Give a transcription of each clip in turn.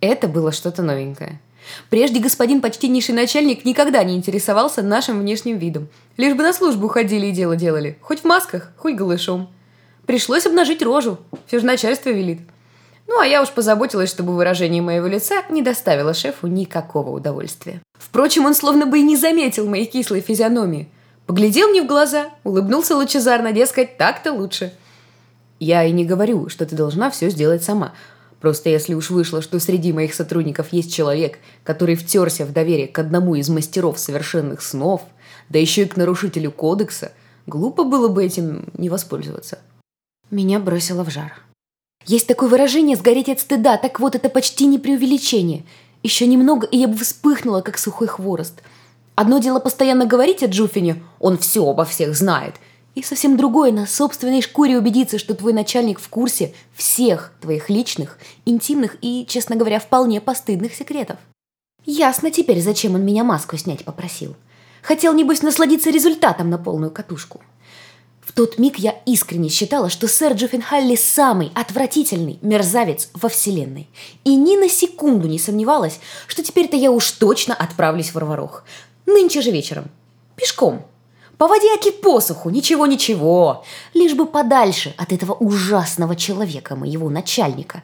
Это было что-то новенькое. Прежде господин почтеннейший начальник никогда не интересовался нашим внешним видом. Лишь бы на службу ходили и дело делали. Хоть в масках, хоть голышом. Пришлось обнажить рожу. Все же начальство велит. Ну, а я уж позаботилась, чтобы выражение моего лица не доставило шефу никакого удовольствия. Впрочем, он словно бы и не заметил моей кислой физиономии. Поглядел мне в глаза, улыбнулся лучезарно, дескать, так-то лучше. Я и не говорю, что ты должна все сделать сама. Просто если уж вышло, что среди моих сотрудников есть человек, который втерся в доверие к одному из мастеров совершенных снов, да еще и к нарушителю кодекса, глупо было бы этим не воспользоваться. Меня бросило в жар. Есть такое выражение «сгореть от стыда», так вот, это почти не преувеличение. Еще немного, и я бы вспыхнула, как сухой хворост. Одно дело постоянно говорить о Джуфине «он все обо всех знает», и совсем другое на собственной шкуре убедиться, что твой начальник в курсе всех твоих личных, интимных и, честно говоря, вполне постыдных секретов. Ясно теперь, зачем он меня маску снять попросил. Хотел, небось, насладиться результатом на полную катушку. В тот миг я искренне считала, что сэр Джуффенхалли самый отвратительный мерзавец во вселенной. И ни на секунду не сомневалась, что теперь-то я уж точно отправлюсь в Варварох. Нынче же вечером. Пешком. По воде посуху, ничего-ничего. Лишь бы подальше от этого ужасного человека, моего начальника.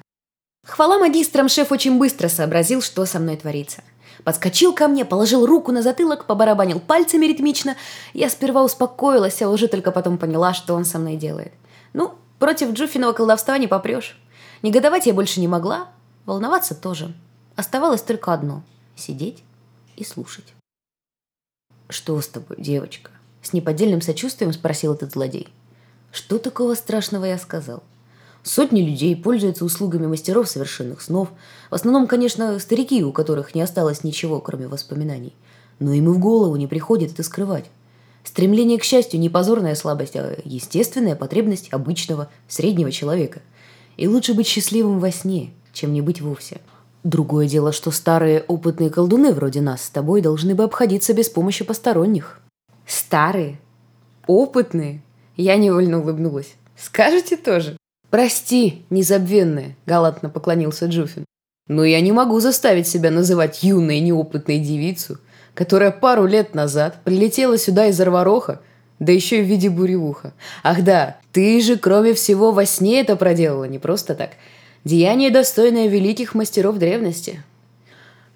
Хвала магистрам, шеф очень быстро сообразил, что со мной творится. Подскочил ко мне, положил руку на затылок, побарабанил пальцами ритмично. Я сперва успокоилась, а уже только потом поняла, что он со мной делает. Ну, против Джуфиного колдовства не попрешь. Негодовать я больше не могла, волноваться тоже. Оставалось только одно — сидеть и слушать. «Что с тобой, девочка?» С неподдельным сочувствием спросил этот злодей. Что такого страшного я сказал? Сотни людей пользуются услугами мастеров совершенных снов. В основном, конечно, старики, у которых не осталось ничего, кроме воспоминаний. Но им и в голову не приходит это скрывать. Стремление к счастью не позорная слабость, а естественная потребность обычного, среднего человека. И лучше быть счастливым во сне, чем не быть вовсе. Другое дело, что старые опытные колдуны вроде нас с тобой должны бы обходиться без помощи посторонних. Старые? Опытные? Я невольно улыбнулась. Скажете тоже? Прости, незабвенная, галантно поклонился Джуфин. Но я не могу заставить себя называть юной неопытной девицу, которая пару лет назад прилетела сюда из Арвароха, да еще и в виде буревуха. Ах да, ты же, кроме всего, во сне это проделала, не просто так. Деяние, достойное великих мастеров древности.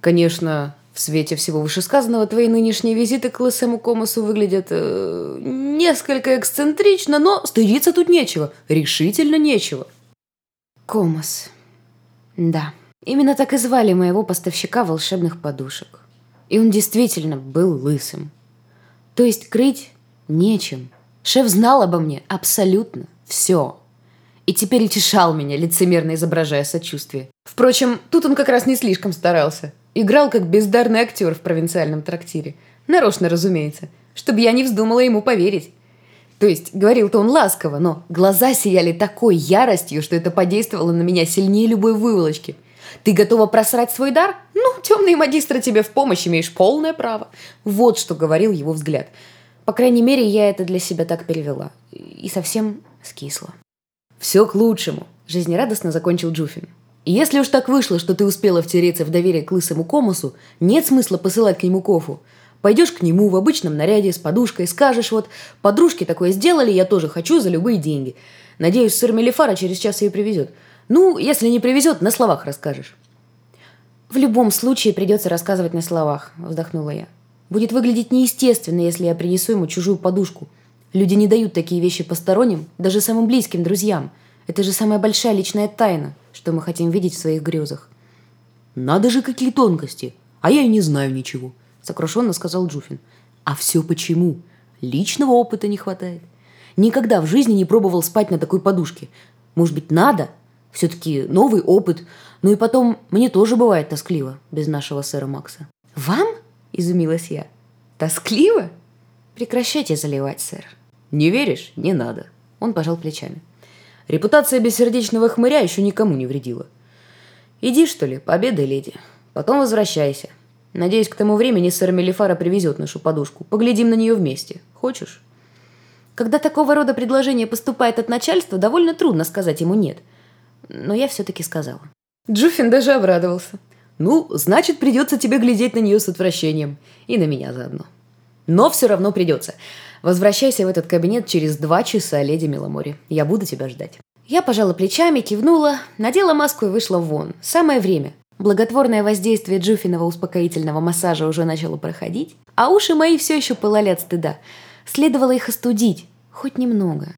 Конечно, в свете всего вышесказанного, твои нынешние визиты к лысому комасу выглядят э, несколько эксцентрично, но стыдиться тут нечего. Решительно нечего. Комас. Да, именно так и звали моего поставщика волшебных подушек. И он действительно был лысым. То есть крыть нечем. Шеф знал обо мне абсолютно все. И теперь утешал меня, лицемерно изображая сочувствие. Впрочем, тут он как раз не слишком старался. Играл как бездарный актер в провинциальном трактире. Нарочно, разумеется, чтобы я не вздумала ему поверить. То есть, говорил-то он ласково, но глаза сияли такой яростью, что это подействовало на меня сильнее любой выволочки. Ты готова просрать свой дар? Ну, темные магистры тебе в помощь, имеешь полное право. Вот что говорил его взгляд. По крайней мере, я это для себя так перевела. И совсем скисла. «Все к лучшему», – жизнерадостно закончил Джуфин. Если уж так вышло, что ты успела втереться в доверие к лысому комусу, нет смысла посылать к нему кофу. Пойдешь к нему в обычном наряде с подушкой, скажешь вот «Подружки такое сделали, я тоже хочу за любые деньги». Надеюсь, сыр Мелифара через час ее привезет. Ну, если не привезет, на словах расскажешь. «В любом случае придется рассказывать на словах», – вздохнула я. «Будет выглядеть неестественно, если я принесу ему чужую подушку. Люди не дают такие вещи посторонним, даже самым близким друзьям. Это же самая большая личная тайна, что мы хотим видеть в своих грезах. «Надо же, какие тонкости! А я и не знаю ничего», — сокрушенно сказал Джуфин. «А все почему? Личного опыта не хватает. Никогда в жизни не пробовал спать на такой подушке. Может быть, надо? Все-таки новый опыт. Ну и потом, мне тоже бывает тоскливо без нашего сэра Макса». «Вам?» – изумилась я. «Тоскливо? Прекращайте заливать, сэр». «Не веришь? Не надо». Он пожал плечами. Репутация бессердечного хмыря еще никому не вредила. Иди, что ли, победай, леди. Потом возвращайся. Надеюсь, к тому времени сэр Мелифара привезет нашу подушку. Поглядим на нее вместе. Хочешь? Когда такого рода предложение поступает от начальства, довольно трудно сказать ему «нет». Но я все-таки сказала. Джуффин даже обрадовался. Ну, значит, придется тебе глядеть на нее с отвращением. И на меня заодно. Но все равно придется. Возвращайся в этот кабинет через два часа, леди Миломори. Я буду тебя ждать. Я пожала плечами, кивнула, надела маску и вышла вон. Самое время. Благотворное воздействие Джуфиного успокоительного массажа уже начало проходить, а уши мои все еще пылали от стыда. Следовало их остудить, хоть немного.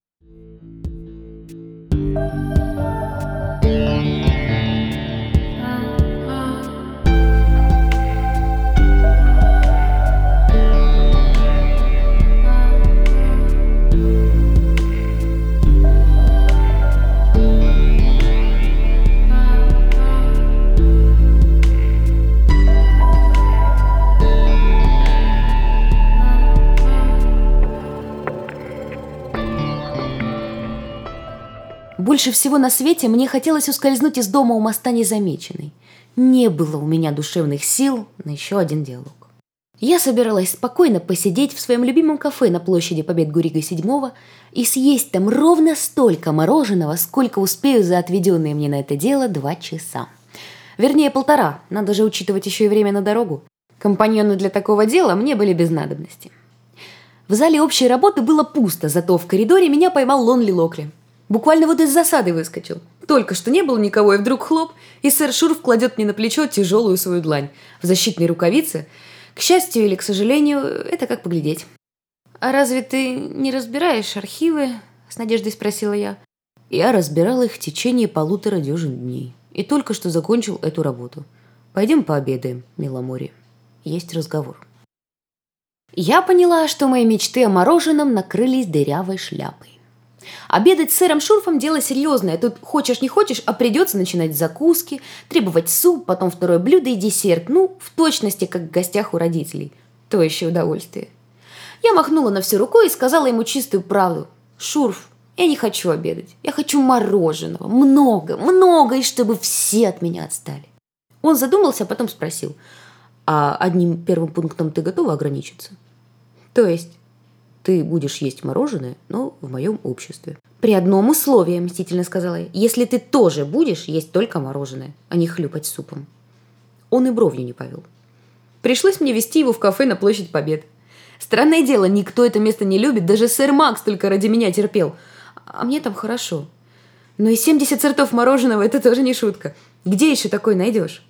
Больше всего на свете мне хотелось ускользнуть из дома у моста незамеченной. Не было у меня душевных сил на еще один диалог. Я собиралась спокойно посидеть в своем любимом кафе на площади Побед Гурига 7 и съесть там ровно столько мороженого, сколько успею за отведенные мне на это дело два часа. Вернее, полтора, надо же учитывать еще и время на дорогу. Компаньоны для такого дела мне были без надобности. В зале общей работы было пусто, зато в коридоре меня поймал Лонли Локли – Буквально вот из засады выскочил. Только что не было никого, и вдруг хлоп, и сэр Шурф кладет мне на плечо тяжелую свою длань в защитной рукавице. К счастью или к сожалению, это как поглядеть. «А разве ты не разбираешь архивы?» – с надеждой спросила я. Я разбирал их в течение полутора дюжин дней. И только что закончил эту работу. Пойдем пообедаем, Миломори. Есть разговор. Я поняла, что мои мечты о мороженом накрылись дырявой шляпой. Обедать с сыром Шурфом – дело серьезное. Тут хочешь не хочешь, а придется начинать закуски, требовать суп, потом второе блюдо и десерт. Ну, в точности, как в гостях у родителей. То еще удовольствие. Я махнула на всю рукой и сказала ему чистую правду. «Шурф, я не хочу обедать. Я хочу мороженого. Много, много, и чтобы все от меня отстали». Он задумался, а потом спросил. «А одним первым пунктом ты готова ограничиться?» «То есть?» Ты будешь есть мороженое, но в моем обществе. При одном условии, мстительно сказала я. Если ты тоже будешь есть только мороженое, а не хлюпать супом. Он и бровью не повел. Пришлось мне вести его в кафе на площадь Побед. Странное дело, никто это место не любит, даже сэр Макс только ради меня терпел. А мне там хорошо. Но и 70 сортов мороженого – это тоже не шутка. Где еще такое найдешь?